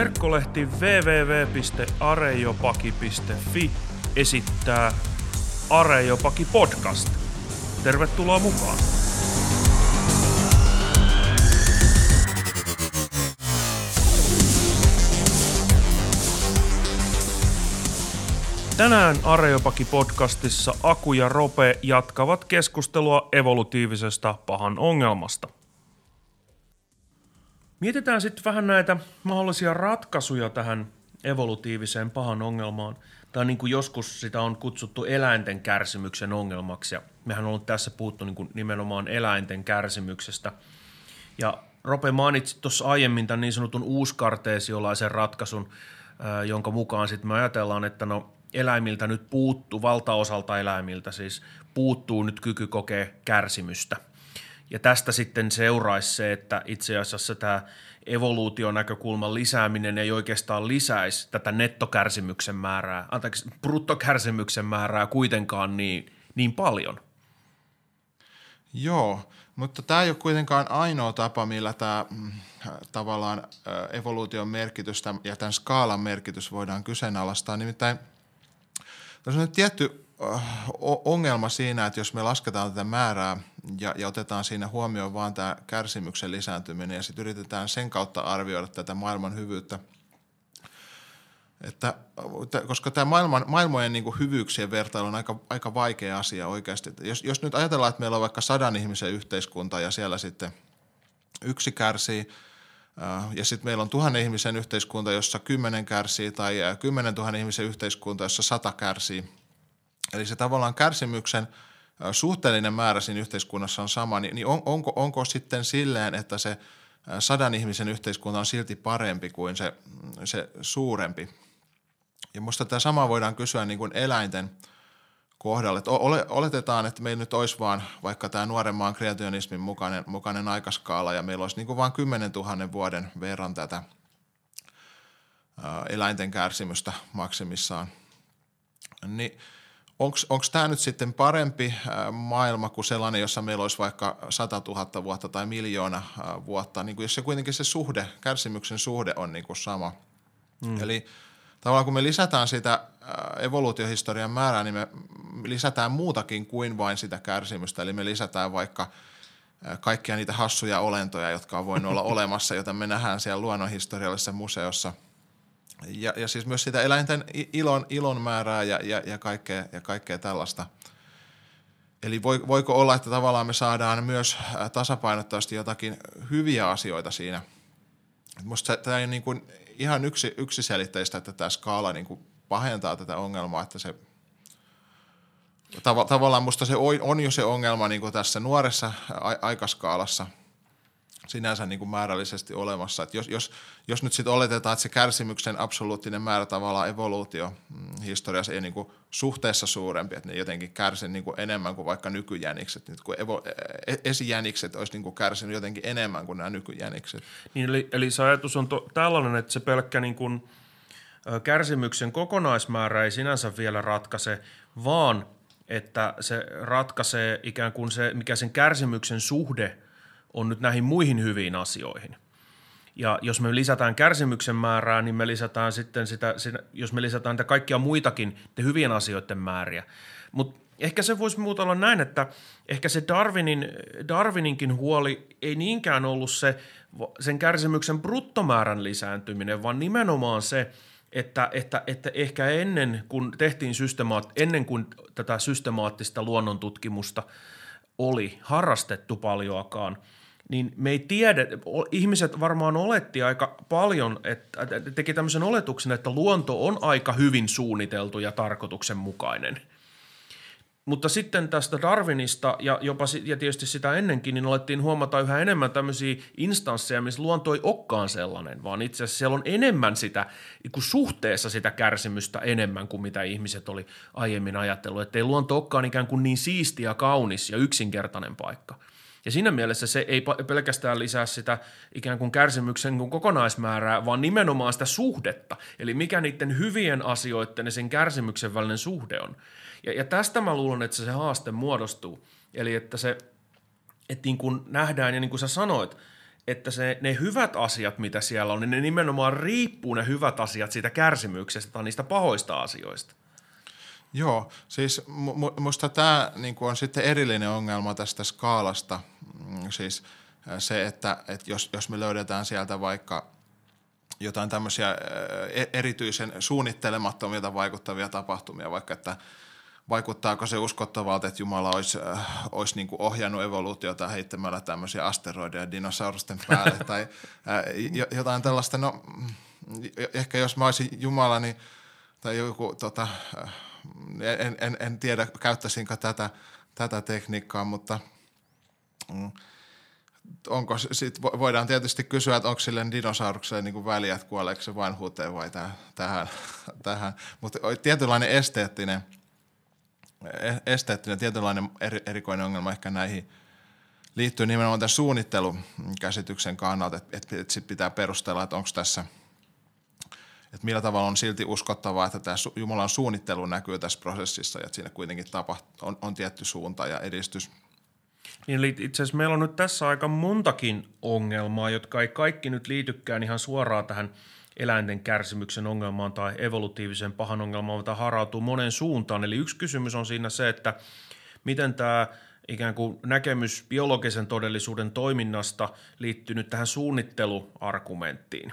Verkkolehti www.arejopaki.fi esittää Arejopaki podcast. Tervetuloa mukaan! Tänään Arejopaki podcastissa Aku ja Rope jatkavat keskustelua evolutiivisesta pahan ongelmasta. Mietitään sitten vähän näitä mahdollisia ratkaisuja tähän evolutiiviseen pahan ongelmaan. Tai niin kuin joskus sitä on kutsuttu eläinten kärsimyksen ongelmaksi. Ja mehän on tässä puhuttu niin kuin nimenomaan eläinten kärsimyksestä. Ja Rope mainitsi tuossa aiemmin tämän niin sanotun uuskarteesiolaisen ratkaisun, jonka mukaan sitten me ajatellaan, että no eläimiltä nyt puuttuu, valtaosalta eläimiltä siis puuttuu nyt kyky kokea kärsimystä. Ja tästä sitten seuraisi se, että itse asiassa tämä evoluution näkökulman lisääminen ei oikeastaan lisäisi tätä nettokärsimyksen määrää, anteeksi, bruttokärsimyksen määrää kuitenkaan niin, niin paljon. Joo, mutta tämä ei ole kuitenkaan ainoa tapa, millä tämä mm, tavallaan evoluution merkitystä ja tämän skaalan merkitys voidaan kyseenalaistaa. Nimittäin – tässä on nyt tietty ongelma siinä, että jos me lasketaan tätä määrää ja, ja otetaan siinä huomioon vaan tämä kärsimyksen lisääntyminen ja sitten yritetään sen kautta arvioida tätä maailman hyvyyttä, että, koska tämä maailman, maailmojen niin hyvyyksien vertailu on aika, aika vaikea asia oikeasti. Jos, jos nyt ajatellaan, että meillä on vaikka sadan ihmisen yhteiskunta ja siellä sitten yksi kärsii – ja sitten meillä on tuhannen ihmisen yhteiskunta, jossa kymmenen kärsii, tai kymmenen tuhannen ihmisen yhteiskunta, jossa sata kärsii. Eli se tavallaan kärsimyksen suhteellinen määrä siinä yhteiskunnassa on sama, niin, niin on, onko, onko sitten silleen, että se sadan ihmisen yhteiskunta on silti parempi kuin se, se suurempi? Ja minusta tämä sama voidaan kysyä niin kuin eläinten – kohdalle. Että oletetaan, että meillä nyt olisi vaan vaikka tämä nuoren maan kreationismin mukainen, mukainen aikaskaala ja meillä olisi niin kuin vain 10 000 vuoden verran tätä eläinten kärsimystä maksimissaan. Niin onko tämä nyt sitten parempi maailma kuin sellainen, jossa meillä olisi vaikka 100 000 vuotta tai miljoona vuotta, niin kuin jos se kuitenkin se suhde, kärsimyksen suhde on niin kuin sama. Mm. Eli tavallaan kun me lisätään sitä evoluutiohistorian määrää, niin me lisätään muutakin kuin vain sitä kärsimystä. Eli me lisätään vaikka kaikkia niitä hassuja olentoja, jotka on voinut olla olemassa, joita me nähdään siellä luonnonhistoriallisessa museossa. Ja, ja siis myös sitä eläinten ilon, ilon määrää ja, ja, ja, kaikkea, ja kaikkea tällaista. Eli voiko olla, että tavallaan me saadaan myös tasapainottavasti jotakin hyviä asioita siinä. Minusta tämä ei niin kuin ihan yksi, yksiselitteistä, että tämä skaala niin kuin pahentaa tätä ongelmaa, että se tav- tavallaan musta se on jo se ongelma niin kuin tässä nuoressa aikaskaalassa sinänsä niin kuin määrällisesti olemassa. Että jos, jos, jos nyt sitten oletetaan, että se kärsimyksen absoluuttinen määrä tavallaan evoluutio mm, historiassa ei niin kuin suhteessa suurempi, että ne jotenkin kärsi niin kuin enemmän kuin vaikka nykyjänikset. Nyt kun evo, e, esijänikset olisi niin kuin kärsinyt jotenkin enemmän kuin nämä nykyjänikset. Niin, eli, eli se ajatus on to, tällainen, että se pelkkä niin kuin – kärsimyksen kokonaismäärä ei sinänsä vielä ratkaise, vaan että se ratkaisee ikään kuin se, mikä sen kärsimyksen suhde on nyt näihin muihin hyviin asioihin. Ja jos me lisätään kärsimyksen määrää, niin me lisätään sitten sitä, jos me lisätään niitä kaikkia muitakin te hyvien asioiden määriä. Mutta ehkä se voisi muuta olla näin, että ehkä se Darwinin, Darwininkin huoli ei niinkään ollut se sen kärsimyksen bruttomäärän lisääntyminen, vaan nimenomaan se – että, että, että ehkä ennen kuin tehtiin systemaat, ennen kuin tätä systemaattista luonnontutkimusta oli harrastettu paljoakaan, niin me ei tiedä, ihmiset varmaan oletti aika paljon, että teki tämmöisen oletuksen, että luonto on aika hyvin suunniteltu ja tarkoituksenmukainen – mutta sitten tästä Darwinista ja jopa ja tietysti sitä ennenkin, niin alettiin huomata yhä enemmän tämmöisiä instansseja, missä luonto ei olekaan sellainen, vaan itse asiassa siellä on enemmän sitä, suhteessa sitä kärsimystä enemmän kuin mitä ihmiset oli aiemmin ajatellut. Että ei luonto olekaan ikään kuin niin siisti ja kaunis ja yksinkertainen paikka. Ja siinä mielessä se ei pelkästään lisää sitä ikään kuin kärsimyksen kuin kokonaismäärää, vaan nimenomaan sitä suhdetta. Eli mikä niiden hyvien asioiden ja sen kärsimyksen välinen suhde on. Ja, ja tästä mä luulen, että se, haaste muodostuu. Eli että se, että niin kuin nähdään, ja niin kuin sä sanoit, että se, ne hyvät asiat, mitä siellä on, niin ne nimenomaan riippuu ne hyvät asiat siitä kärsimyksestä tai niistä pahoista asioista. Joo, siis minusta tämä niin on sitten erillinen ongelma tästä skaalasta. Mm, siis se, että, että jos, jos me löydetään sieltä vaikka jotain tämmöisiä e-, erityisen suunnittelemattomia vaikuttavia tapahtumia, vaikka että – vaikuttaako se uskottavalta, että Jumala olisi, äh, olisi niin kuin ohjannut evoluutiota heittämällä tämmöisiä asteroideja dinosaurusten päälle tai äh, jotain tällaista. No, ehkä jos mä olisin Jumala, niin, tai joku, tota, äh, en, en, en tiedä käyttäisinkö tätä, tätä tekniikkaa, mutta mm, onko sit, voidaan tietysti kysyä, että onko sille dinosaurukselle niin väliä, että kuoleeko se vanhuuteen vai tähän, tähän. mutta tietynlainen esteettinen – E- esteettinen tietynlainen eri, erikoinen ongelma ehkä näihin liittyy nimenomaan tämän suunnittelukäsityksen kannalta, että, että, että sit pitää perustella, että onko tässä, että millä tavalla on silti uskottavaa, että tämä Jumalan suunnittelu näkyy tässä prosessissa ja että siinä kuitenkin tapahtuu, on, on tietty suunta ja edistys. Niin, itse asiassa meillä on nyt tässä aika montakin ongelmaa, jotka ei kaikki nyt liitykään ihan suoraan tähän – eläinten kärsimyksen ongelmaan tai evolutiivisen pahan ongelmaan, mutta harautuu monen suuntaan. Eli yksi kysymys on siinä se, että miten tämä ikään kuin näkemys biologisen todellisuuden toiminnasta liittyy nyt tähän suunnitteluargumenttiin.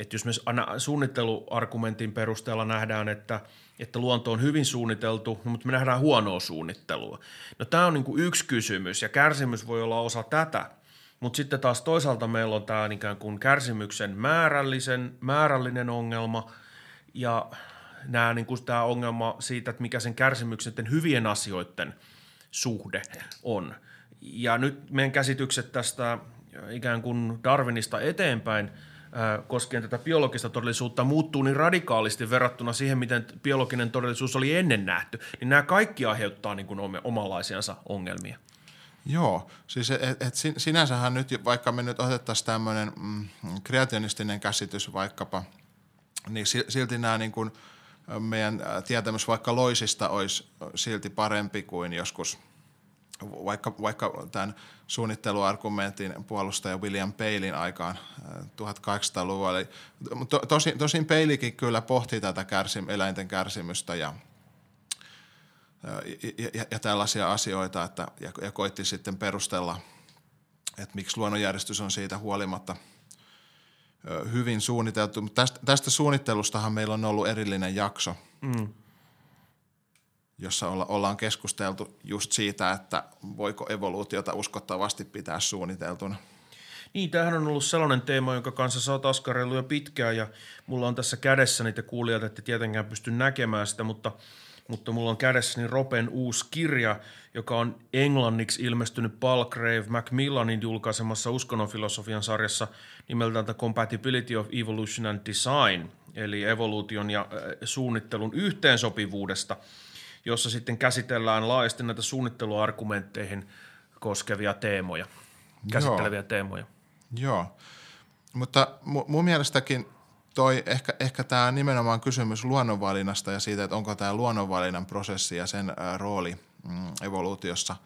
Että jos me suunnitteluargumentin perusteella nähdään, että, että luonto on hyvin suunniteltu, mutta me nähdään huonoa suunnittelua. No tämä on niin kuin yksi kysymys ja kärsimys voi olla osa tätä – mutta sitten taas toisaalta meillä on tämä ikään kuin kärsimyksen määrällisen, määrällinen ongelma ja nämä, niin kuin tämä ongelma siitä, että mikä sen kärsimyksen hyvien asioiden suhde on. Ja nyt meidän käsitykset tästä ikään kuin Darwinista eteenpäin koskien tätä biologista todellisuutta muuttuu niin radikaalisti verrattuna siihen, miten biologinen todellisuus oli ennen nähty, niin nämä kaikki aiheuttaa niin kuin omanlaisiansa ongelmia. Joo, siis et, et sinänsähän nyt, vaikka me nyt otettaisiin tämmöinen mm, kreationistinen käsitys vaikkapa, niin silti nämä niin kuin meidän tietämys vaikka loisista olisi silti parempi kuin joskus vaikka, vaikka tämän suunnitteluargumentin puolustaja William Palin aikaan 1800-luvulla. To, tosin, tosin Peilikin kyllä pohti tätä kärsim, eläinten kärsimystä ja – ja, ja, ja tällaisia asioita, että, ja, ja koitti sitten perustella, että miksi luonnonjärjestys on siitä huolimatta hyvin suunniteltu. Tästä, tästä suunnittelustahan meillä on ollut erillinen jakso, mm. Jossa olla, ollaan keskusteltu just siitä, että voiko evoluutiota uskottavasti pitää suunniteltuna. Niin, tämähän on ollut sellainen teema, jonka kanssa sä oot askarellut jo pitkään ja mulla on tässä kädessä niitä kuulijat, että tietenkään pysty näkemään sitä, mutta – mutta mulla on kädessäni Ropen uusi kirja, joka on englanniksi ilmestynyt Palgrave Macmillanin julkaisemassa uskonnonfilosofian sarjassa nimeltään The Compatibility of Evolution and Design, eli evoluution ja äh, suunnittelun yhteensopivuudesta, jossa sitten käsitellään laajasti näitä suunnitteluargumentteihin koskevia teemoja, käsitteleviä Joo. teemoja. Joo, mutta mun mielestäkin – toi ehkä, ehkä tämä nimenomaan kysymys luonnonvalinnasta ja siitä, että onko tämä luonnonvalinnan prosessi ja sen ää, rooli mm, evoluutiossa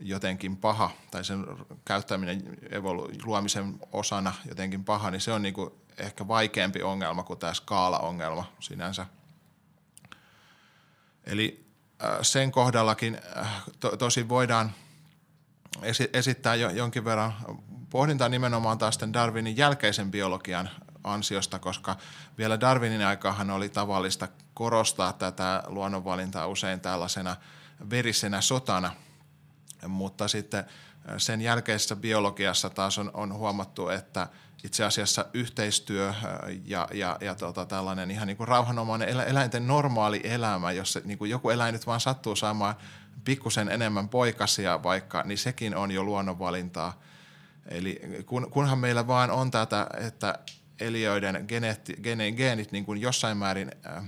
jotenkin paha tai sen käyttäminen evolu- luomisen osana jotenkin paha, niin se on niinku ehkä vaikeampi ongelma kuin tämä skaala-ongelma sinänsä. Eli sen kohdallakin to, tosi voidaan esittää jo, jonkin verran pohdintaa nimenomaan taas Darwinin jälkeisen biologian ansiosta, koska vielä Darwinin aikahan oli tavallista korostaa tätä luonnonvalintaa usein tällaisena verisenä sotana, mutta sitten sen jälkeisessä biologiassa taas on, on huomattu, että itse asiassa yhteistyö ja, ja, ja tota, tällainen ihan niin kuin rauhanomainen eläinten normaali elämä, jos se, niin kuin joku eläin nyt vaan sattuu saamaan pikkusen enemmän poikasia vaikka, niin sekin on jo luonnonvalintaa. Eli kun, kunhan meillä vaan on tätä, että eliöiden geneetti, gene, geenit niin kuin jossain määrin äh,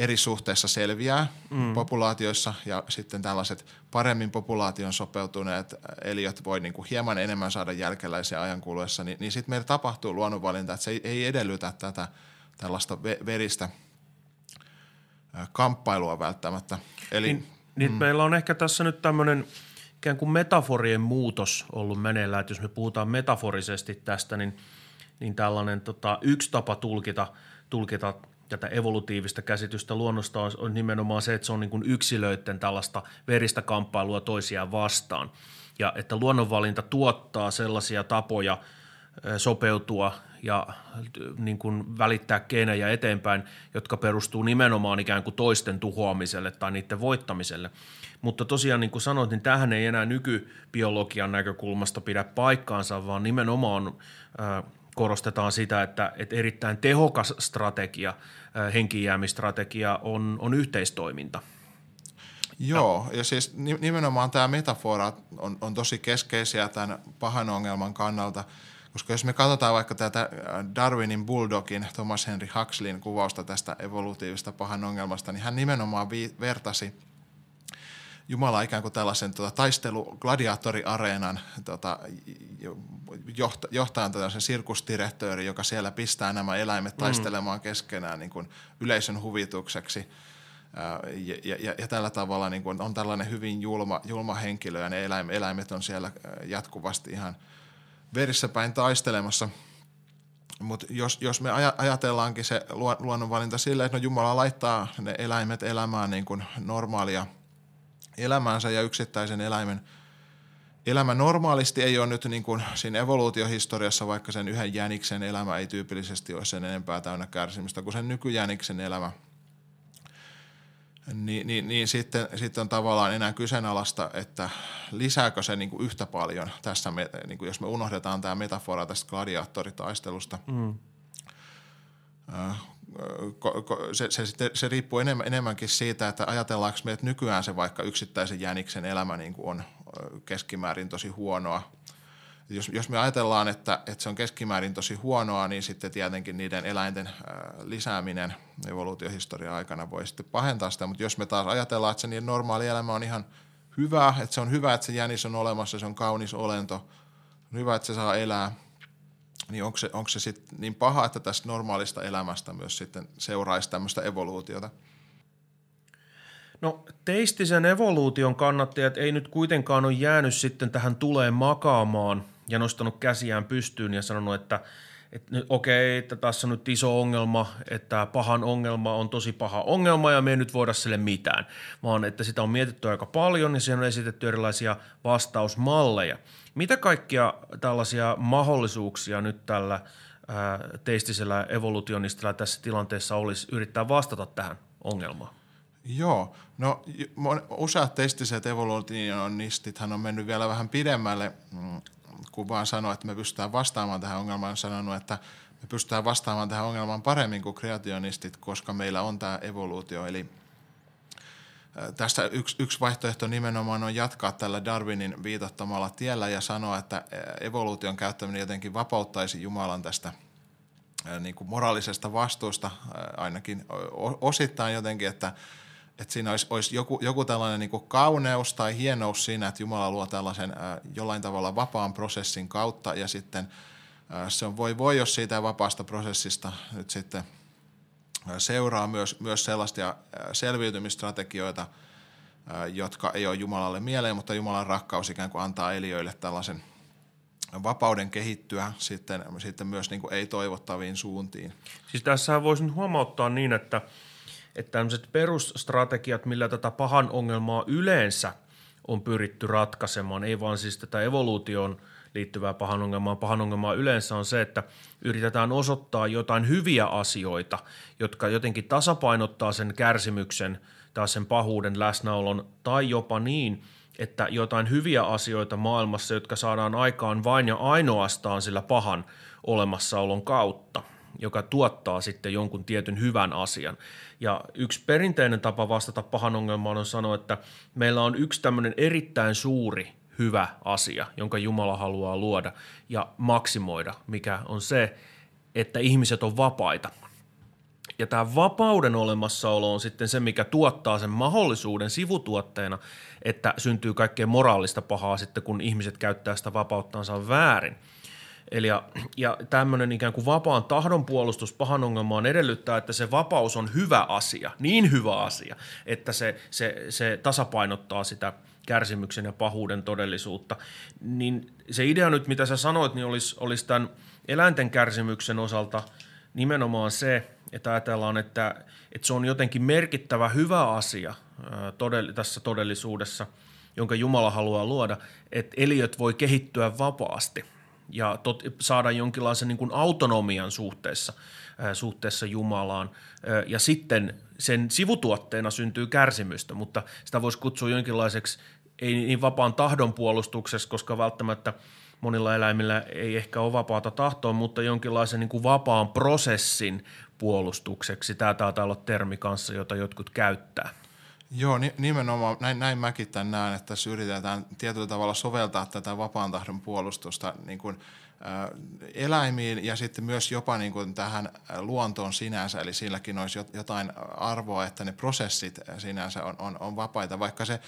eri suhteessa selviää mm. populaatioissa ja sitten tällaiset paremmin populaation sopeutuneet eliöt voi niin kuin hieman enemmän saada jälkeläisiä ajan kuluessa, niin, niin sitten meillä tapahtuu luonnonvalinta, että se ei, ei edellytä tätä tällaista veristä kamppailua välttämättä. Eli, niin, niin mm. meillä on ehkä tässä nyt tämmöinen ikään kuin metaforien muutos ollut meneillään. Että jos me puhutaan metaforisesti tästä, niin, niin tällainen tota, yksi tapa tulkita, tulkita tätä evolutiivista käsitystä luonnosta on, on nimenomaan se, että se on niin kuin yksilöiden tällaista veristä kamppailua toisiaan vastaan. Ja että luonnonvalinta tuottaa sellaisia tapoja sopeutua ja niin kuin välittää keinejä eteenpäin, jotka perustuu nimenomaan ikään kuin toisten tuhoamiselle tai niiden voittamiselle. Mutta tosiaan niin kuin sanoit, niin tähän ei enää nykybiologian näkökulmasta pidä paikkaansa, vaan nimenomaan äh, korostetaan sitä, että, että erittäin tehokas strategia, henkijäämistrategia on, on yhteistoiminta. Joo, ja siis nimenomaan tämä metafora on, on tosi keskeisiä tämän pahan ongelman kannalta – koska jos me katsotaan vaikka tätä äh, Darwinin Bulldogin, Thomas Henry Huxleyn kuvausta tästä evolutiivista pahan ongelmasta, niin hän nimenomaan vi- vertasi Jumala ikään kuin tällaisen tota, taistelu gladiaattoriareenan tota, johta, johtajan tällaisen sirkusdirektööri, joka siellä pistää nämä eläimet mm. taistelemaan keskenään niin kuin yleisön huvitukseksi. Äh, ja, ja, ja tällä tavalla niin kuin on tällainen hyvin julma, julma henkilö ja ne eläimet on siellä jatkuvasti ihan – verissä päin taistelemassa. Mutta jos, jos me ajatellaankin se luonnonvalinta silleen, että no Jumala laittaa ne eläimet elämään niin kuin normaalia elämäänsä ja yksittäisen eläimen elämä normaalisti ei ole nyt niin kuin siinä evoluutiohistoriassa, vaikka sen yhden jäniksen elämä ei tyypillisesti ole sen enempää täynnä kärsimistä kuin sen nykyjäniksen elämä – niin, niin, niin sitten, sitten on tavallaan enää kyseenalaista, että lisääkö se niin kuin yhtä paljon tässä, niin kuin jos me unohdetaan tämä metafora tästä gladiaattoritaistelusta. Mm. Se, se, se, se riippuu enemmän, enemmänkin siitä, että ajatellaanko me, että nykyään se vaikka yksittäisen jäniksen elämä niin kuin on keskimäärin tosi huonoa – jos, jos me ajatellaan, että, että se on keskimäärin tosi huonoa, niin sitten tietenkin niiden eläinten lisääminen evoluutiohistorian aikana voi sitten pahentaa sitä, mutta jos me taas ajatellaan, että se niiden normaali elämä on ihan hyvä, että se on hyvä, että se jänis on olemassa, se on kaunis olento, on hyvä, että se saa elää, niin onko se, onko se sitten niin paha, että tästä normaalista elämästä myös sitten seuraisi tämmöistä evoluutiota? No teistisen evoluution kannattajat ei nyt kuitenkaan ole jäänyt sitten tähän tulee makaamaan – ja nostanut käsiään pystyyn ja sanonut, että, että okei, että tässä on nyt iso ongelma, että pahan ongelma on tosi paha ongelma ja me ei nyt voida sille mitään, vaan että sitä on mietitty aika paljon ja siihen on esitetty erilaisia vastausmalleja. Mitä kaikkia tällaisia mahdollisuuksia nyt tällä ää, teistisellä evolutionistilla tässä tilanteessa olisi yrittää vastata tähän ongelmaan? Joo, no useat teistiset evolutionistithan on mennyt vielä vähän pidemmälle mm, kun vaan sanoo, että me pystytään vastaamaan tähän ongelmaan, on sanonut, että me pystytään vastaamaan tähän ongelmaan paremmin kuin kreationistit, koska meillä on tämä evoluutio. Eli tässä yksi, yksi vaihtoehto nimenomaan on jatkaa tällä Darwinin viitottamalla tiellä ja sanoa, että evoluution käyttäminen jotenkin vapauttaisi Jumalan tästä niin kuin moraalisesta vastuusta ainakin osittain jotenkin, että että siinä olisi, olisi joku, joku tällainen niin kauneus tai hienous siinä, että Jumala luo tällaisen äh, jollain tavalla vapaan prosessin kautta ja sitten äh, se on voi voi, jos siitä vapaasta prosessista nyt sitten äh, seuraa myös, myös sellaisia äh, selviytymistrategioita, äh, jotka ei ole Jumalalle mieleen, mutta Jumalan rakkaus ikään kuin antaa eliöille tällaisen vapauden kehittyä sitten, sitten myös niin ei-toivottaviin suuntiin. Siis tässä voisin huomauttaa niin, että – että tämmöiset perusstrategiat, millä tätä pahan ongelmaa yleensä on pyritty ratkaisemaan, ei vaan siis tätä evoluutioon liittyvää pahan ongelmaa. Pahan ongelmaa yleensä on se, että yritetään osoittaa jotain hyviä asioita, jotka jotenkin tasapainottaa sen kärsimyksen tai sen pahuuden läsnäolon, tai jopa niin, että jotain hyviä asioita maailmassa, jotka saadaan aikaan vain ja ainoastaan sillä pahan olemassaolon kautta – joka tuottaa sitten jonkun tietyn hyvän asian. Ja yksi perinteinen tapa vastata pahan ongelmaan on sanoa, että meillä on yksi tämmöinen erittäin suuri hyvä asia, jonka Jumala haluaa luoda ja maksimoida, mikä on se, että ihmiset on vapaita. Ja tämä vapauden olemassaolo on sitten se, mikä tuottaa sen mahdollisuuden sivutuotteena, että syntyy kaikkea moraalista pahaa sitten, kun ihmiset käyttää sitä vapauttansa väärin – Eli ja, ja tämmöinen ikään kuin vapaan tahdon puolustus pahan ongelmaan edellyttää, että se vapaus on hyvä asia, niin hyvä asia, että se, se, se tasapainottaa sitä kärsimyksen ja pahuuden todellisuutta. Niin se idea nyt, mitä sä sanoit, niin olisi, olisi tämän eläinten kärsimyksen osalta nimenomaan se, että ajatellaan, että, että se on jotenkin merkittävä hyvä asia todell- tässä todellisuudessa, jonka Jumala haluaa luoda, että eliöt voi kehittyä vapaasti ja tot, saada jonkinlaisen niin kuin autonomian suhteessa, suhteessa Jumalaan. Ja sitten sen sivutuotteena syntyy kärsimystä, mutta sitä voisi kutsua jonkinlaiseksi ei niin vapaan tahdon puolustuksessa, koska välttämättä monilla eläimillä ei ehkä ole vapaata tahtoa, mutta jonkinlaisen niin kuin vapaan prosessin puolustukseksi. Tämä taitaa olla termi kanssa, jota jotkut käyttää. Joo, nimenomaan näin, näin mäkin tämän näen, että tässä yritetään tietyllä tavalla soveltaa tätä vapaan tahdon puolustusta niin kuin, ä, eläimiin ja sitten myös jopa niin kuin tähän luontoon sinänsä, eli silläkin olisi jotain arvoa, että ne prosessit sinänsä on, on, on vapaita, vaikka se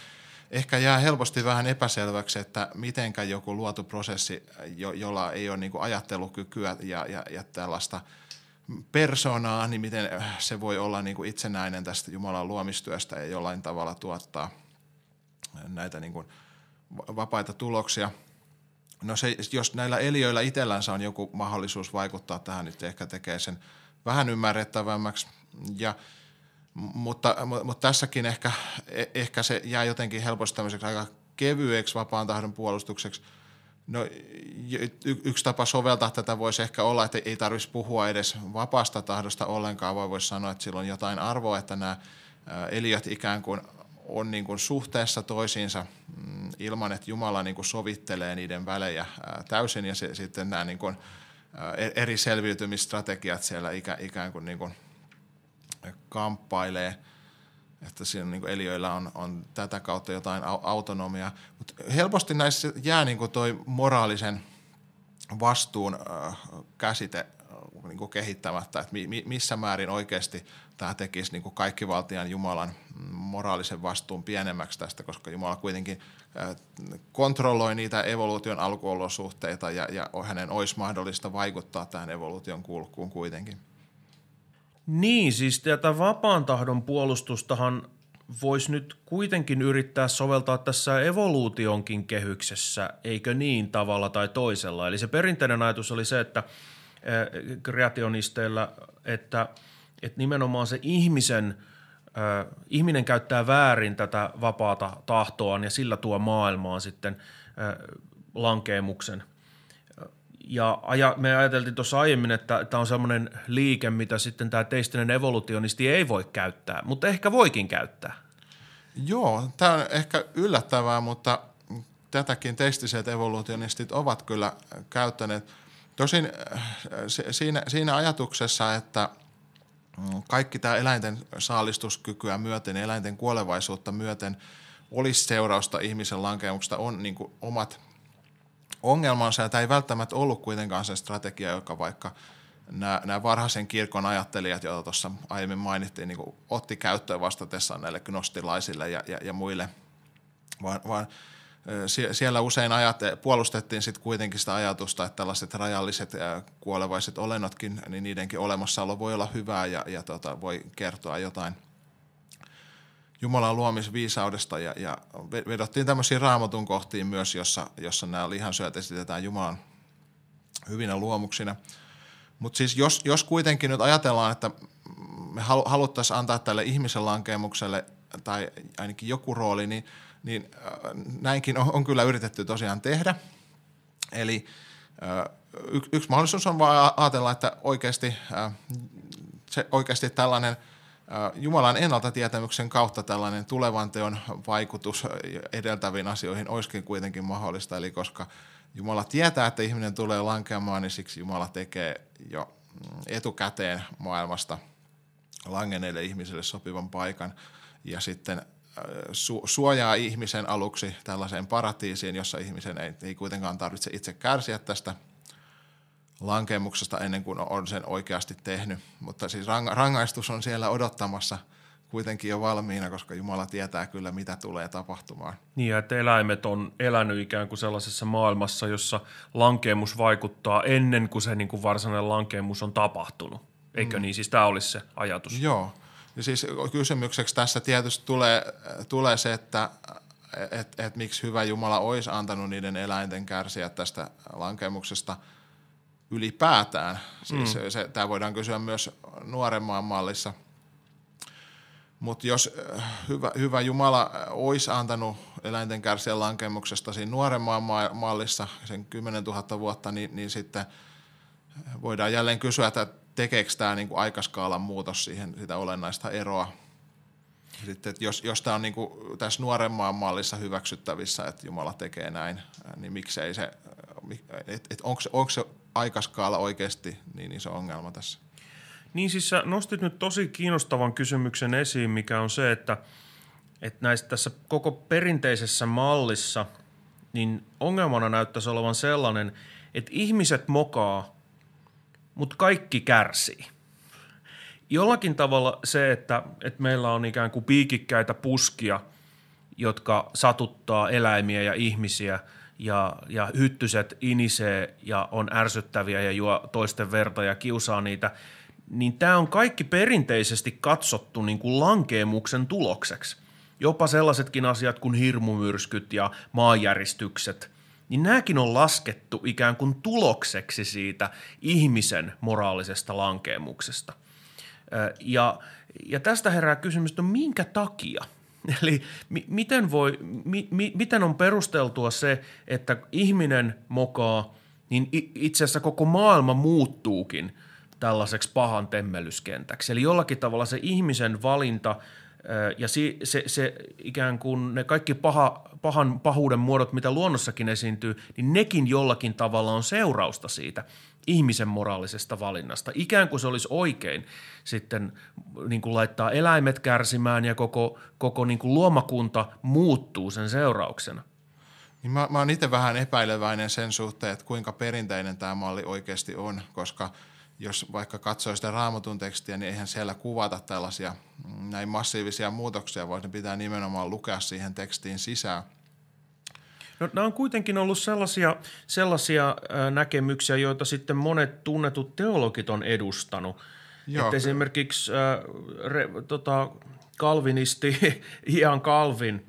ehkä jää helposti vähän epäselväksi, että mitenkä joku luotu prosessi, jo, jolla ei ole niin kuin ajattelukykyä ja, ja, ja tällaista – persoonaa, niin miten se voi olla niin kuin itsenäinen tästä Jumalan luomistyöstä ja jollain tavalla tuottaa näitä niin kuin vapaita tuloksia. No se, jos näillä eliöillä itsellänsä on joku mahdollisuus vaikuttaa tähän, niin ehkä tekee sen vähän ymmärrettävämmäksi. Ja, mutta, mutta tässäkin ehkä, e, ehkä se jää jotenkin helposti tämmöiseksi aika kevyeksi vapaan tahdon puolustukseksi – No yksi tapa soveltaa tätä voisi ehkä olla, että ei tarvitsisi puhua edes vapaasta tahdosta ollenkaan, vaan voisi sanoa, että sillä on jotain arvoa, että nämä eliöt ikään kuin on niin kuin suhteessa toisiinsa mm, ilman, että Jumala niin kuin sovittelee niiden välejä täysin. Ja se, sitten nämä niin kuin eri selviytymistrategiat siellä ikään kuin, niin kuin kamppailee – että siinä niin eliöillä on, on tätä kautta jotain autonomiaa. Mutta helposti näissä jää niin toi moraalisen vastuun äh, käsite niin kehittämättä, että mi, missä määrin oikeasti tämä tekisi niin kaikki valtian Jumalan moraalisen vastuun pienemmäksi tästä, koska Jumala kuitenkin äh, kontrolloi niitä evoluution alkuolosuhteita ja, ja hänen olisi mahdollista vaikuttaa tähän evoluution kulkuun kuitenkin. Niin, siis tätä vapaan tahdon puolustustahan voisi nyt kuitenkin yrittää soveltaa tässä evoluutionkin kehyksessä, eikö niin tavalla tai toisella. Eli se perinteinen ajatus oli se, että eh, kreationisteilla, että, että nimenomaan se ihmisen, äh, ihminen käyttää väärin tätä vapaata tahtoaan ja sillä tuo maailmaan sitten äh, lankeemuksen – ja aja, me ajateltiin tuossa aiemmin, että tämä on semmoinen liike, mitä sitten tämä teistinen evolutionisti ei voi käyttää, mutta ehkä voikin käyttää. Joo, tämä on ehkä yllättävää, mutta tätäkin teistiset evolutionistit ovat kyllä käyttäneet. Tosin äh, siinä, siinä ajatuksessa, että mm, kaikki tämä eläinten saalistuskykyä myöten, eläinten kuolevaisuutta myöten olisi seurausta ihmisen lankemuksesta, on niin omat ongelmansa, ja tämä ei välttämättä ollut kuitenkaan se strategia, joka vaikka nämä, varhaisen kirkon ajattelijat, joita tuossa aiemmin mainittiin, niin otti käyttöön vastatessaan näille gnostilaisille ja, ja, ja muille, vaan, vaan siellä usein ajate, puolustettiin sitten kuitenkin sitä ajatusta, että tällaiset rajalliset ja kuolevaiset olennotkin, niin niidenkin olemassaolo voi olla hyvää ja, ja tota, voi kertoa jotain – Jumalan luomisviisaudesta ja, ja vedottiin tämmöisiin raamatun kohtiin myös, jossa, jossa nämä lihansyöt esitetään Jumalan hyvinä luomuksina. Mutta siis jos, jos kuitenkin nyt ajatellaan, että me haluttaisiin antaa tälle ihmisen lankemukselle tai ainakin joku rooli, niin, niin äh, näinkin on, on kyllä yritetty tosiaan tehdä. Eli äh, yksi mahdollisuus on vaan ajatella, että oikeasti, äh, se, oikeasti tällainen – Jumalan ennaltatietämyksen kautta tällainen tulevan teon vaikutus edeltäviin asioihin olisikin kuitenkin mahdollista. Eli koska Jumala tietää, että ihminen tulee lankeamaan, niin siksi Jumala tekee jo etukäteen maailmasta langeneille ihmisille sopivan paikan ja sitten su- suojaa ihmisen aluksi tällaiseen paratiisiin, jossa ihmisen ei, ei kuitenkaan tarvitse itse kärsiä tästä – lankemuksesta ennen kuin on sen oikeasti tehnyt. Mutta siis rangaistus on siellä odottamassa kuitenkin jo valmiina, koska Jumala tietää kyllä, mitä tulee tapahtumaan. Niin, että eläimet on elänyt ikään kuin sellaisessa maailmassa, jossa lankemus vaikuttaa ennen kuin se niin kuin varsinainen lankemus on tapahtunut. Eikö mm. niin? Siis tämä olisi se ajatus. Joo. Ja siis kysymykseksi tässä tietysti tulee, tulee se, että, että et miksi hyvä Jumala olisi antanut niiden eläinten kärsiä tästä lankemuksesta ylipäätään. Siis mm. se, tämä voidaan kysyä myös nuoremman mallissa. Mutta jos äh, hyvä, hyvä Jumala olisi antanut eläinten kärsiä lankemuksesta siinä nuoremman mallissa sen 10 000 vuotta, niin, niin sitten voidaan jälleen kysyä, että tekeekö tämä niin kuin aikaskaalan muutos siihen sitä olennaista eroa sitten, että jos, jos tämä on niin kuin tässä nuoremman mallissa hyväksyttävissä, että Jumala tekee näin, niin miksei se, että et onko, onko se aikaskaala oikeasti niin iso ongelma tässä? Niin siis sä nostit nyt tosi kiinnostavan kysymyksen esiin, mikä on se, että, että näistä tässä koko perinteisessä mallissa, niin ongelmana näyttäisi olevan sellainen, että ihmiset mokaa, mutta kaikki kärsii – jollakin tavalla se, että, että meillä on ikään kuin piikikkäitä puskia, jotka satuttaa eläimiä ja ihmisiä ja, ja hyttyset inisee ja on ärsyttäviä ja juo toisten verta ja kiusaa niitä, niin tämä on kaikki perinteisesti katsottu niin kuin lankeemuksen tulokseksi. Jopa sellaisetkin asiat kuin hirmumyrskyt ja maanjäristykset, niin nämäkin on laskettu ikään kuin tulokseksi siitä ihmisen moraalisesta lankeemuksesta. Ja, ja tästä herää kysymys, että minkä takia? Eli mi- miten, voi, mi- mi- miten on perusteltua se, että ihminen mokaa, niin itse asiassa koko maailma muuttuukin tällaiseksi pahan temmellyskentäksi. Eli jollakin tavalla se ihmisen valinta ja se, se, se ikään kuin ne kaikki paha, pahan, pahuuden muodot, mitä luonnossakin esiintyy, niin nekin jollakin tavalla on seurausta siitä – ihmisen moraalisesta valinnasta. Ikään kuin se olisi oikein sitten niin kuin laittaa eläimet kärsimään ja koko, koko niin kuin luomakunta muuttuu sen seurauksena. Niin mä, mä oon itse vähän epäileväinen sen suhteen, että kuinka perinteinen tämä malli oikeasti on, koska jos vaikka katsoo sitä raamatun tekstiä, niin eihän siellä kuvata tällaisia mm, näin massiivisia muutoksia, vaan ne pitää nimenomaan lukea siihen tekstiin sisään – No, nämä on kuitenkin ollut sellaisia, sellaisia näkemyksiä, joita sitten monet tunnetut teologit on edustanut. Joo. Että esimerkiksi äh, re, tota, kalvinisti Ian Calvin,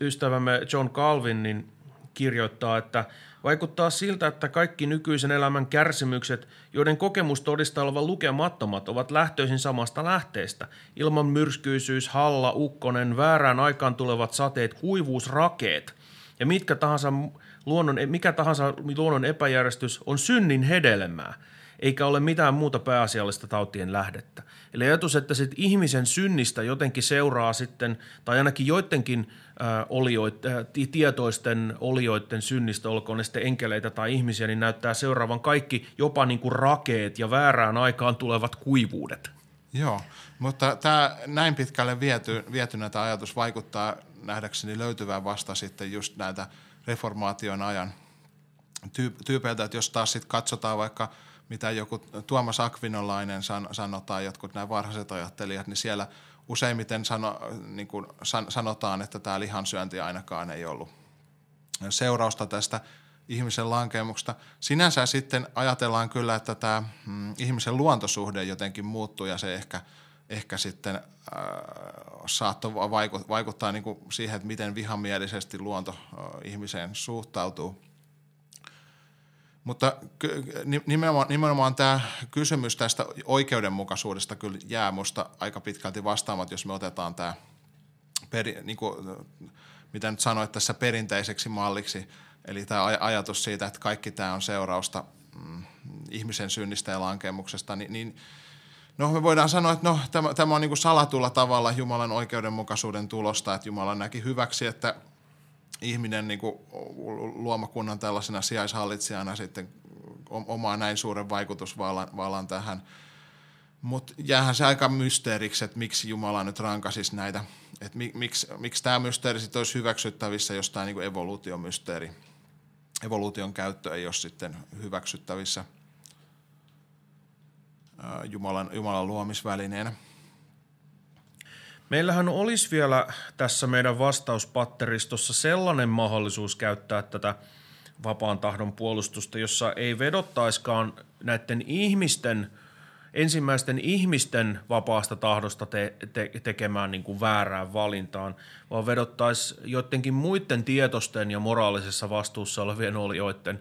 ystävämme John Calvin, niin kirjoittaa, että vaikuttaa siltä, että kaikki nykyisen elämän kärsimykset, joiden kokemus todistaa olevan lukemattomat, ovat lähtöisin samasta lähteestä. Ilman myrskyisyys, halla, ukkonen, väärään aikaan tulevat sateet, kuivuus, rakeet – ja mitkä tahansa luonnon, mikä tahansa luonnon epäjärjestys on synnin hedelmää, eikä ole mitään muuta pääasiallista tautien lähdettä. Eli ajatus, että sit ihmisen synnistä jotenkin seuraa sitten, tai ainakin joidenkin äh, olioit, äh, tietoisten olioiden synnistä, olkoon ne sitten enkeleitä tai ihmisiä, niin näyttää seuraavan kaikki jopa niin kuin rakeet ja väärään aikaan tulevat kuivuudet. Joo, mutta tämä näin pitkälle viety, vietynä tämä ajatus vaikuttaa nähdäkseni löytyvän vasta sitten just näitä reformaation ajan tyypeiltä, että jos taas sitten katsotaan vaikka mitä joku Tuomas Akvinolainen san, sanotaan, jotkut nämä varhaiset ajattelijat, niin siellä useimmiten sano, niin kuin san, sanotaan, että tämä lihansyönti ainakaan ei ollut seurausta tästä ihmisen lankemuksesta. Sinänsä sitten ajatellaan kyllä, että tämä mm, ihmisen luontosuhde jotenkin muuttuu ja se ehkä – ehkä sitten äh, saattoi vaikuttaa, vaikuttaa niin kuin siihen, että miten vihamielisesti luonto äh, ihmiseen suhtautuu. Mutta nimenomaan, nimenomaan tämä kysymys tästä oikeudenmukaisuudesta kyllä jää minusta aika pitkälti vastaamat, jos me otetaan tämä, peri, niin kuin, mitä nyt sanoit tässä perinteiseksi malliksi, eli tämä ajatus siitä, että kaikki tämä on seurausta mm, ihmisen synnistä ja lankemuksesta, niin, niin – No me voidaan sanoa, että no, tämä, tämä on niin kuin salatulla tavalla Jumalan oikeudenmukaisuuden tulosta, että Jumala näki hyväksi, että ihminen niin kuin luomakunnan tällaisena sijaishallitsijana sitten omaa näin suuren vaikutusvallan tähän. Mutta jäähän se aika mysteeriksi, että miksi Jumala nyt rankasisi näitä. Että miksi, miksi tämä mysteeri sitten olisi hyväksyttävissä, jos tämä niin evoluutiomysteeri, evoluution käyttö ei ole sitten hyväksyttävissä – Jumalan, Jumalan luomisvälineenä. Meillähän olisi vielä tässä meidän vastauspatteristossa sellainen mahdollisuus käyttää tätä vapaan tahdon puolustusta, jossa ei vedottaiskaan näiden ihmisten ensimmäisten ihmisten vapaasta tahdosta te, te, tekemään niin kuin väärään valintaan, vaan vedottaisiin joidenkin muiden tietosten ja moraalisessa vastuussa olevien olijoiden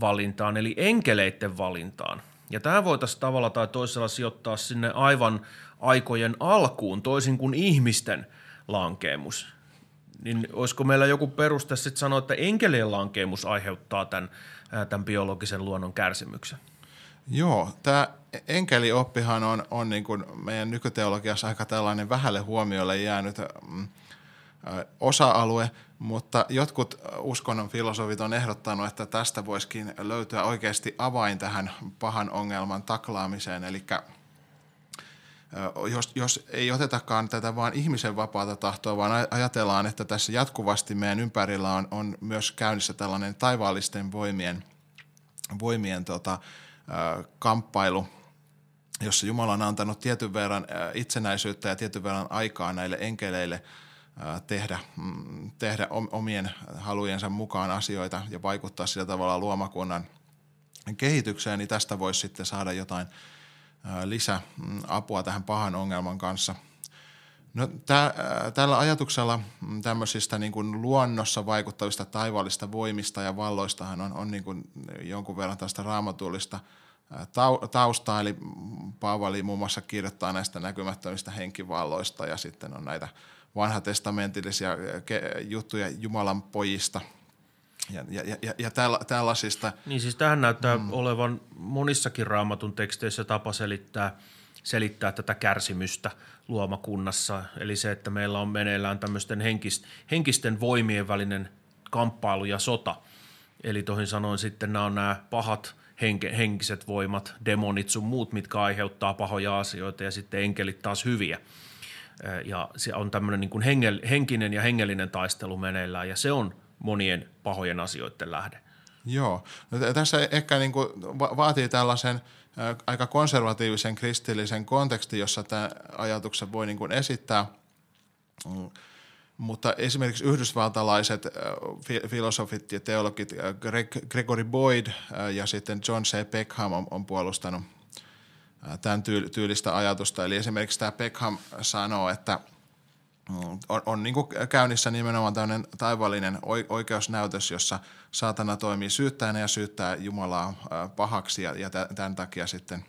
valintaan, eli enkeleiden valintaan. Ja tämä voitaisiin tavalla tai toisella sijoittaa sinne aivan aikojen alkuun, toisin kuin ihmisten lankeemus. Niin olisiko meillä joku peruste sitten sanoa, että enkelien lankeemus aiheuttaa tämän, tämän biologisen luonnon kärsimyksen? Joo, tämä enkelioppihan on, on niin kuin meidän nykyteologiassa aika tällainen vähälle huomiolle jäänyt mm, osa-alue, mutta jotkut uskonnon filosofit on ehdottanut, että tästä voisikin löytyä oikeasti avain tähän pahan ongelman taklaamiseen, eli jos, jos ei otetakaan tätä vain ihmisen vapaata tahtoa, vaan ajatellaan, että tässä jatkuvasti meidän ympärillä on, on myös käynnissä tällainen taivaallisten voimien, voimien tota, kamppailu, jossa Jumala on antanut tietyn verran itsenäisyyttä ja tietyn verran aikaa näille enkeleille tehdä, mm, tehdä omien halujensa mukaan asioita ja vaikuttaa sillä tavalla luomakunnan kehitykseen, niin tästä voisi sitten saada jotain lisäapua tähän pahan ongelman kanssa. No, tää, tällä ajatuksella mm, tämmöisistä niin kuin luonnossa vaikuttavista taivaallista voimista ja valloistahan on, on niin kuin jonkun verran tästä raamatullista taustaa, eli Paavali muun muassa kirjoittaa näistä näkymättömistä henkivalloista ja sitten on näitä vanhatestamentillisia juttuja Jumalan pojista ja, ja, ja, ja tällaisista. Niin siis tähän näyttää mm. olevan monissakin raamatun teksteissä tapa selittää, selittää tätä kärsimystä luomakunnassa. Eli se, että meillä on meneillään tämmöisten henkist, henkisten voimien välinen kamppailu ja sota. Eli toisin sanoen sitten nämä on nämä pahat henke, henkiset voimat, demonit sun muut, mitkä aiheuttaa pahoja asioita ja sitten enkelit taas hyviä – ja se on tämmöinen niin kuin hengel, henkinen ja hengellinen taistelu meneillään ja se on monien pahojen asioiden lähde. Joo. No, tässä ehkä niin kuin vaatii tällaisen aika konservatiivisen kristillisen kontekstin, jossa tämä ajatuksen voi niin kuin esittää. Mm. Mutta esimerkiksi yhdysvaltalaiset filosofit ja teologit Gregory Boyd ja sitten John C. Peckham on, on puolustanut tämän tyylistä ajatusta. Eli esimerkiksi tämä Peckham sanoo, että on, on niin kuin käynnissä nimenomaan tämmöinen taivaallinen oikeusnäytös, jossa saatana toimii syyttäjänä ja syyttää Jumalaa pahaksi ja, ja tämän takia sitten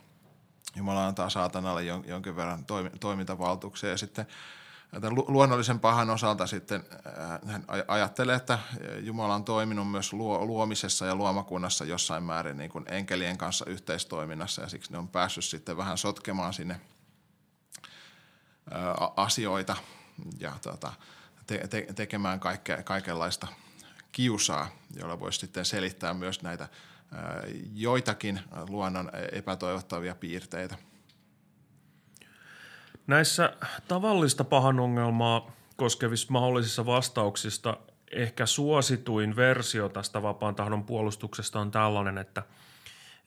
Jumala antaa saatanalle jonkin verran toimintavaltuuksia. Ja sitten tämän luonnollisen pahan osalta sitten äh, hän ajattelee, että Jumala on toiminut myös luomisessa ja luomakunnassa jossain määrin niin kuin enkelien kanssa yhteistoiminnassa. Ja siksi ne on päässyt sitten vähän sotkemaan sinne äh, asioita ja tota, te- te- tekemään kaikke- kaikenlaista kiusaa, jolla voisi sitten selittää myös näitä joitakin luonnon epätoivottavia piirteitä. Näissä tavallista pahan ongelmaa koskevissa mahdollisissa vastauksista ehkä suosituin versio tästä vapaan tahdon puolustuksesta on tällainen, että,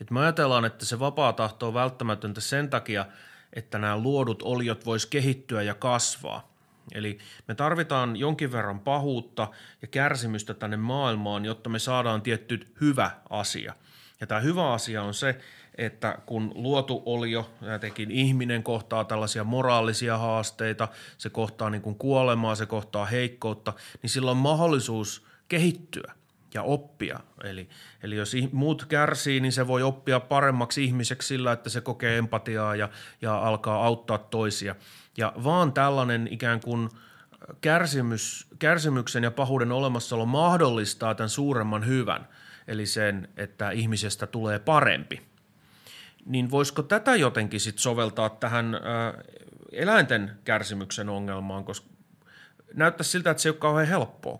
että me ajatellaan, että se vapaa tahto on välttämätöntä sen takia, että nämä luodut oliot vois kehittyä ja kasvaa. Eli me tarvitaan jonkin verran pahuutta ja kärsimystä tänne maailmaan, jotta me saadaan tietty hyvä asia. Ja tämä hyvä asia on se, että kun luotu olio, jotenkin ihminen kohtaa tällaisia moraalisia haasteita, se kohtaa niin kuin kuolemaa, se kohtaa heikkoutta, niin sillä on mahdollisuus kehittyä ja oppia. Eli, eli jos muut kärsii, niin se voi oppia paremmaksi ihmiseksi sillä, että se kokee empatiaa ja, ja alkaa auttaa toisia. Ja vaan tällainen ikään kuin kärsimys, kärsimyksen ja pahuuden olemassaolo mahdollistaa tämän suuremman hyvän, eli sen, että ihmisestä tulee parempi niin voisiko tätä jotenkin sit soveltaa tähän eläinten kärsimyksen ongelmaan, koska näyttää siltä, että se ei ole kauhean helppoa.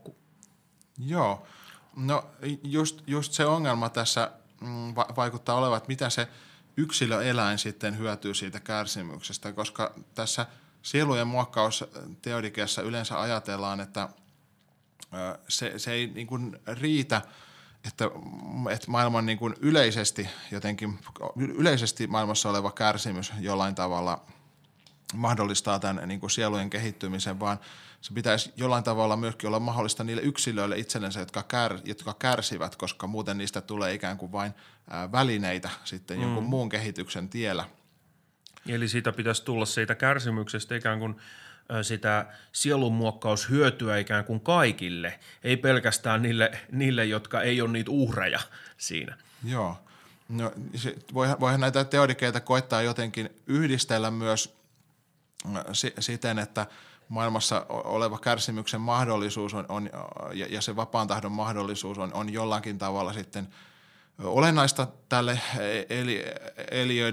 Joo, no just, just se ongelma tässä mm, va- vaikuttaa olevan, että mitä se yksilöeläin sitten hyötyy siitä kärsimyksestä, koska tässä sielujen muokkausteodikiassa yleensä ajatellaan, että se, se ei niin kuin riitä – että, että maailman niin kuin yleisesti jotenkin, yleisesti maailmassa oleva kärsimys jollain tavalla mahdollistaa tämän niin kuin sielujen kehittymisen, vaan se pitäisi jollain tavalla myöskin olla mahdollista niille yksilöille itsellensä, jotka, kär, jotka kärsivät, koska muuten niistä tulee ikään kuin vain välineitä sitten mm. jonkun muun kehityksen tiellä. Eli siitä pitäisi tulla siitä kärsimyksestä ikään kuin sitä sielunmuokkaushyötyä ikään kuin kaikille, ei pelkästään niille, niille jotka ei ole niitä uhreja siinä. Joo. No, voihan, voihan näitä teodikeita koittaa jotenkin yhdistellä myös siten, että maailmassa oleva kärsimyksen mahdollisuus on, on, ja se vapaan tahdon mahdollisuus on, on jollakin tavalla sitten olennaista tälle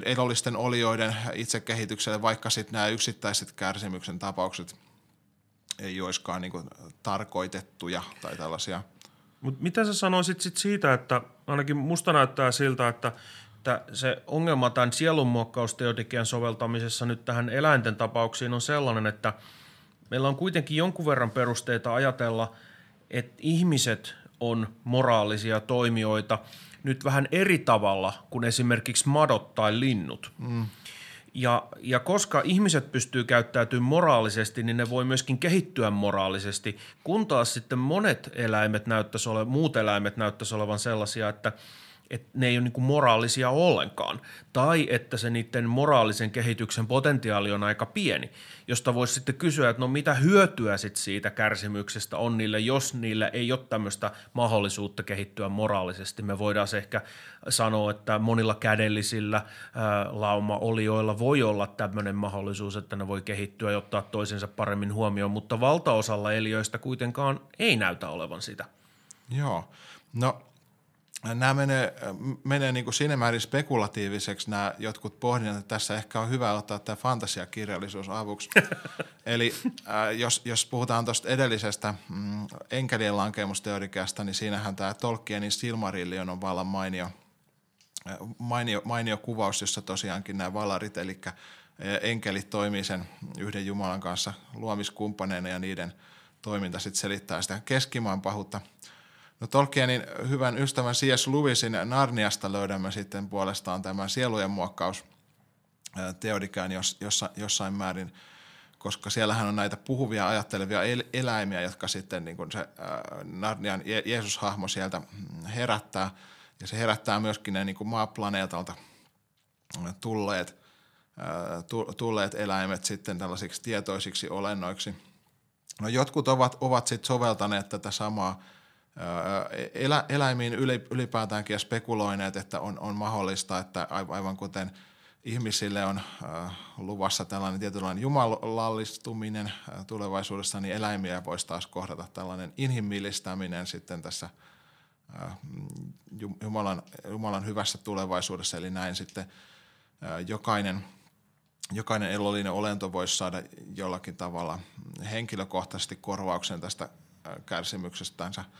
elollisten olioiden itsekehitykselle, vaikka sitten nämä yksittäiset kärsimyksen tapaukset ei olisikaan niin tarkoitettuja tai tällaisia. Mutta mitä sä sanoisit sit siitä, että ainakin musta näyttää siltä, että että se ongelma tämän sielunmuokkausteodikian soveltamisessa nyt tähän eläinten tapauksiin on sellainen, että meillä on kuitenkin jonkun verran perusteita ajatella, että ihmiset on moraalisia toimijoita nyt vähän eri tavalla kuin esimerkiksi madot tai linnut. Mm. Ja, ja koska ihmiset pystyy käyttäytymään moraalisesti, niin ne voi myöskin kehittyä moraalisesti, kun taas sitten monet eläimet näyttäisi ole, muut eläimet näyttäisi olevan sellaisia, että – että ne ei ole niin moraalisia ollenkaan, tai että se niiden moraalisen kehityksen potentiaali on aika pieni, josta voisi sitten kysyä, että no mitä hyötyä sit siitä kärsimyksestä on niille, jos niillä ei ole tämmöistä mahdollisuutta kehittyä moraalisesti. Me voidaan ehkä sanoa, että monilla kädellisillä ää, lauma-olioilla voi olla tämmöinen mahdollisuus, että ne voi kehittyä ja ottaa toisensa paremmin huomioon, mutta valtaosalla eliöistä kuitenkaan ei näytä olevan sitä. Joo, no nämä menee, menee niin kuin siinä määrin spekulatiiviseksi nämä jotkut pohdinnat, että tässä ehkä on hyvä ottaa tämä fantasiakirjallisuus avuksi. Eli äh, jos, jos puhutaan tuosta edellisestä mm, enkelien lankemusteorikeasta, niin siinähän tämä Tolkienin Silmarillion on vallan mainio, äh, mainio, mainio kuvaus, jossa tosiaankin nämä valarit, eli äh, enkelit toimii sen yhden Jumalan kanssa luomiskumppaneina ja niiden toiminta sitten selittää sitä keskimaan pahuutta – No Tolkienin hyvän ystävän C.S. Lewisin Narniasta löydämme sitten puolestaan tämän sielujen muokkaus teodikään jossa, jossain määrin, koska siellähän on näitä puhuvia ajattelevia eläimiä, jotka sitten niin kuin se Narnian Jeesus-hahmo sieltä herättää. Ja se herättää myöskin ne niin kuin maaplaneetalta tulleet, tulleet eläimet sitten tällaisiksi tietoisiksi olennoiksi. No jotkut ovat, ovat sitten soveltaneet tätä samaa – elä, eläimiin ylipäätäänkin ja spekuloineet, että on, on mahdollista, että aivan kuten ihmisille on luvassa tällainen tietynlainen jumalallistuminen tulevaisuudessa, niin eläimiä voisi taas kohdata tällainen inhimillistäminen sitten tässä Jumalan, Jumalan hyvässä tulevaisuudessa, eli näin sitten jokainen, jokainen elollinen olento voisi saada jollakin tavalla henkilökohtaisesti korvauksen tästä kärsimyksestänsä –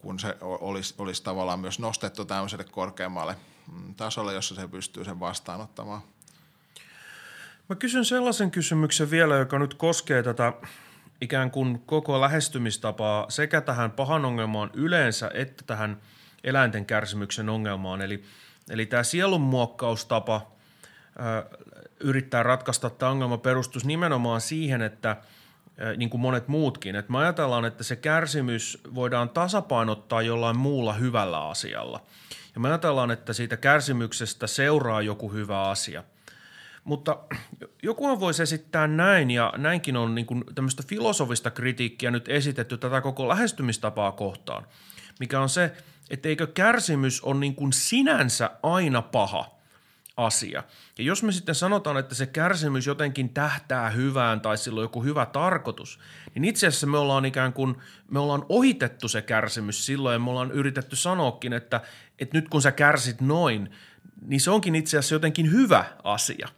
kun se olisi, olisi tavallaan myös nostettu tämmöiselle korkeammalle mm, tasolle, jossa se pystyy sen vastaanottamaan. Mä kysyn sellaisen kysymyksen vielä, joka nyt koskee tätä ikään kuin koko lähestymistapaa sekä tähän pahan ongelmaan yleensä että tähän eläinten kärsimyksen ongelmaan. Eli, eli tämä sielunmuokkaustapa ö, yrittää ratkaista tämä ongelma perustus nimenomaan siihen, että – niin kuin monet muutkin. että me ajatellaan, että se kärsimys voidaan tasapainottaa jollain muulla hyvällä asialla. Ja me ajatellaan, että siitä kärsimyksestä seuraa joku hyvä asia. Mutta joku voisi esittää näin, ja näinkin on niin kuin tämmöistä filosofista kritiikkiä nyt esitetty tätä koko lähestymistapaa kohtaan, mikä on se, että eikö kärsimys ole niin kuin sinänsä aina paha – asia. Ja jos me sitten sanotaan, että se kärsimys jotenkin tähtää hyvään tai sillä on joku hyvä tarkoitus, niin itse asiassa me ollaan ikään kuin, me ollaan ohitettu se kärsimys silloin ja me ollaan yritetty sanoakin, että, että nyt kun sä kärsit noin, niin se onkin itse asiassa jotenkin hyvä asia.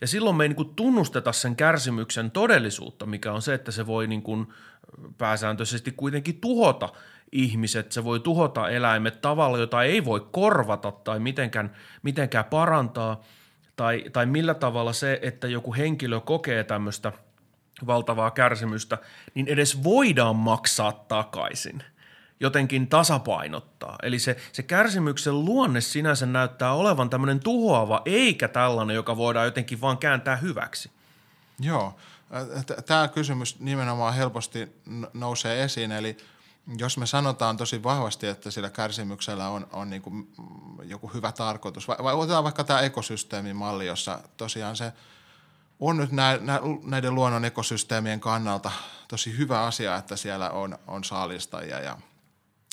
Ja silloin me ei niin kuin tunnusteta sen kärsimyksen todellisuutta, mikä on se, että se voi niin kuin pääsääntöisesti kuitenkin tuhota – ihmiset, se voi tuhota eläimet tavalla, jota ei voi korvata tai mitenkään, mitenkään parantaa, tai, tai millä tavalla se, että joku henkilö kokee tämmöistä valtavaa kärsimystä, niin edes voidaan maksaa takaisin – jotenkin tasapainottaa. Eli se, se kärsimyksen luonne sinänsä näyttää olevan tämmöinen tuhoava, eikä tällainen, joka voidaan jotenkin vaan kääntää hyväksi. Joo, tämä kysymys nimenomaan helposti nousee esiin, eli – jos me sanotaan tosi vahvasti, että sillä kärsimyksellä on, on niin kuin joku hyvä tarkoitus, vai, vai otetaan vaikka tämä ekosysteemimalli, jossa tosiaan se on nyt nä, nä, näiden luonnon ekosysteemien kannalta tosi hyvä asia, että siellä on, on saalistajia ja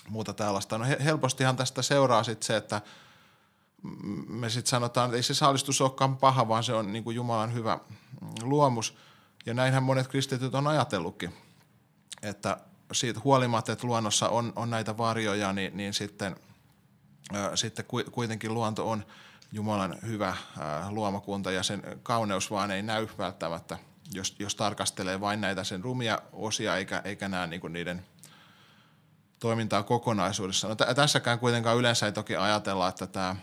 muuta tällaista. No helpostihan tästä seuraa sitten se, että me sitten sanotaan, että ei se saalistus olekaan paha, vaan se on niin kuin Jumalan hyvä luomus. Ja näinhän monet kristityt on ajatellutkin, että siitä huolimatta, että luonnossa on, on näitä varjoja, niin, niin sitten, ää, sitten kuitenkin luonto on Jumalan hyvä ää, luomakunta ja sen kauneus vaan ei näy välttämättä, jos, jos tarkastelee vain näitä sen rumia osia eikä, eikä näe niin kuin niiden toimintaa kokonaisuudessa. No, t- tässäkään kuitenkaan yleensä ei toki ajatella, että tämä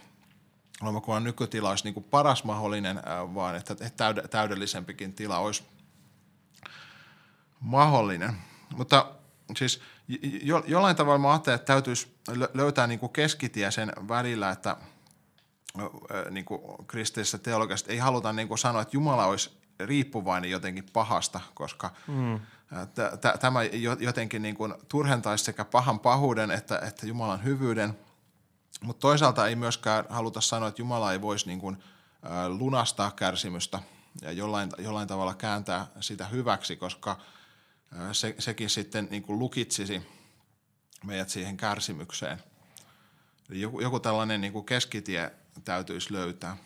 luomakunnan nykytila olisi kuin paras mahdollinen, ää, vaan että täydellisempikin tila olisi mahdollinen. Mutta siis jo, jollain tavalla mä ajattelen, että täytyisi löytää niin kuin keskitie sen välillä, että niin kuin kristillisessä teologiassa ei haluta niin kuin sanoa, että Jumala olisi riippuvainen jotenkin pahasta, koska mm. t- tämä jotenkin niin kuin turhentaisi sekä pahan pahuuden että, että Jumalan hyvyyden. Mutta toisaalta ei myöskään haluta sanoa, että Jumala ei voisi niin kuin lunastaa kärsimystä ja jollain, jollain tavalla kääntää sitä hyväksi, koska – se, sekin sitten niin kuin lukitsisi meidät siihen kärsimykseen. Eli joku, joku tällainen niin kuin keskitie täytyisi löytää.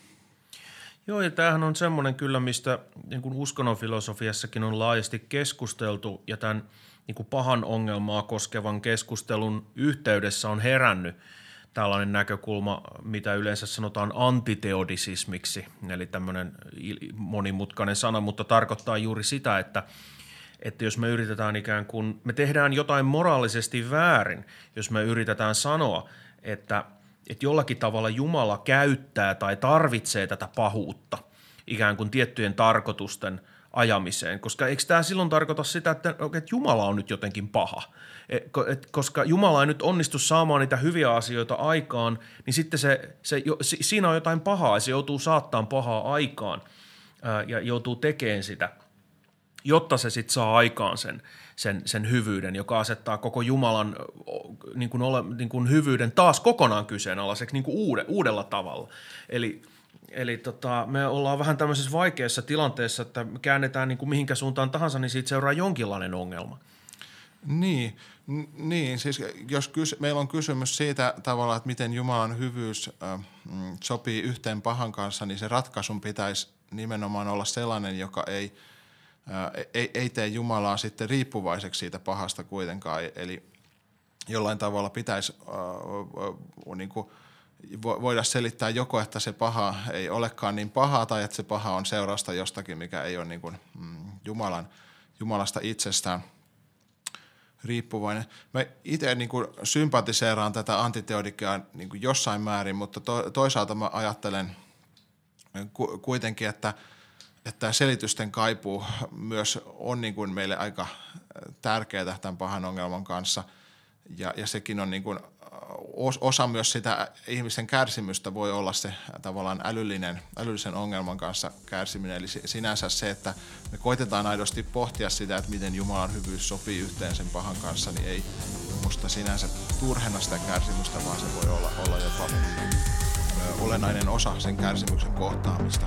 Joo, ja tämähän on semmoinen kyllä, mistä niin kuin uskonnon filosofiassakin on laajasti keskusteltu, ja tämän niin kuin pahan ongelmaa koskevan keskustelun yhteydessä on herännyt tällainen näkökulma, mitä yleensä sanotaan antiteodisismiksi, eli tämmöinen monimutkainen sana, mutta tarkoittaa juuri sitä, että – että jos me yritetään ikään kuin, me tehdään jotain moraalisesti väärin, jos me yritetään sanoa, että, että jollakin tavalla Jumala käyttää tai tarvitsee tätä pahuutta ikään kuin tiettyjen tarkoitusten ajamiseen, koska eikö tämä silloin tarkoita sitä, että, että Jumala on nyt jotenkin paha, e, koska Jumala ei nyt onnistu saamaan niitä hyviä asioita aikaan, niin sitten se, se, siinä on jotain pahaa ja se joutuu saattaan pahaa aikaan ja joutuu tekemään sitä – jotta se sitten saa aikaan sen, sen, sen hyvyyden, joka asettaa koko Jumalan niin kuin ole, niin kuin hyvyyden taas kokonaan kyseenalaiseksi niin kuin uude, uudella tavalla. Eli, eli tota, me ollaan vähän tämmöisessä vaikeassa tilanteessa, että me käännetään niin kuin mihinkä suuntaan tahansa, niin siitä seuraa jonkinlainen ongelma. Niin, niin siis jos kys, meillä on kysymys siitä tavalla, että miten Jumalan hyvyys äh, sopii yhteen pahan kanssa, niin se ratkaisun pitäisi nimenomaan olla sellainen, joka ei – ei, ei tee Jumalaa sitten riippuvaiseksi siitä pahasta kuitenkaan. Eli jollain tavalla pitäisi äh, niin kuin, voida selittää joko, että se paha ei olekaan niin pahaa tai että se paha on seurasta jostakin, mikä ei ole niin kuin, mm, Jumalan, Jumalasta itsestään riippuvainen. Mä itse niin kuin sympatiseeraan tätä antiteodikaa niin jossain määrin, mutta to, toisaalta mä ajattelen ku, kuitenkin, että – että tämä selitysten kaipuu myös on niin kuin meille aika tärkeää tämän pahan ongelman kanssa. Ja, ja sekin on niin kuin osa myös sitä ihmisen kärsimystä voi olla se tavallaan älyllinen, älyllisen ongelman kanssa kärsiminen. Eli sinänsä se, että me koitetaan aidosti pohtia sitä, että miten Jumalan hyvyys sopii yhteen sen pahan kanssa, niin ei musta sinänsä turhenna sitä kärsimystä, vaan se voi olla, olla jopa olennainen osa sen kärsimyksen kohtaamista.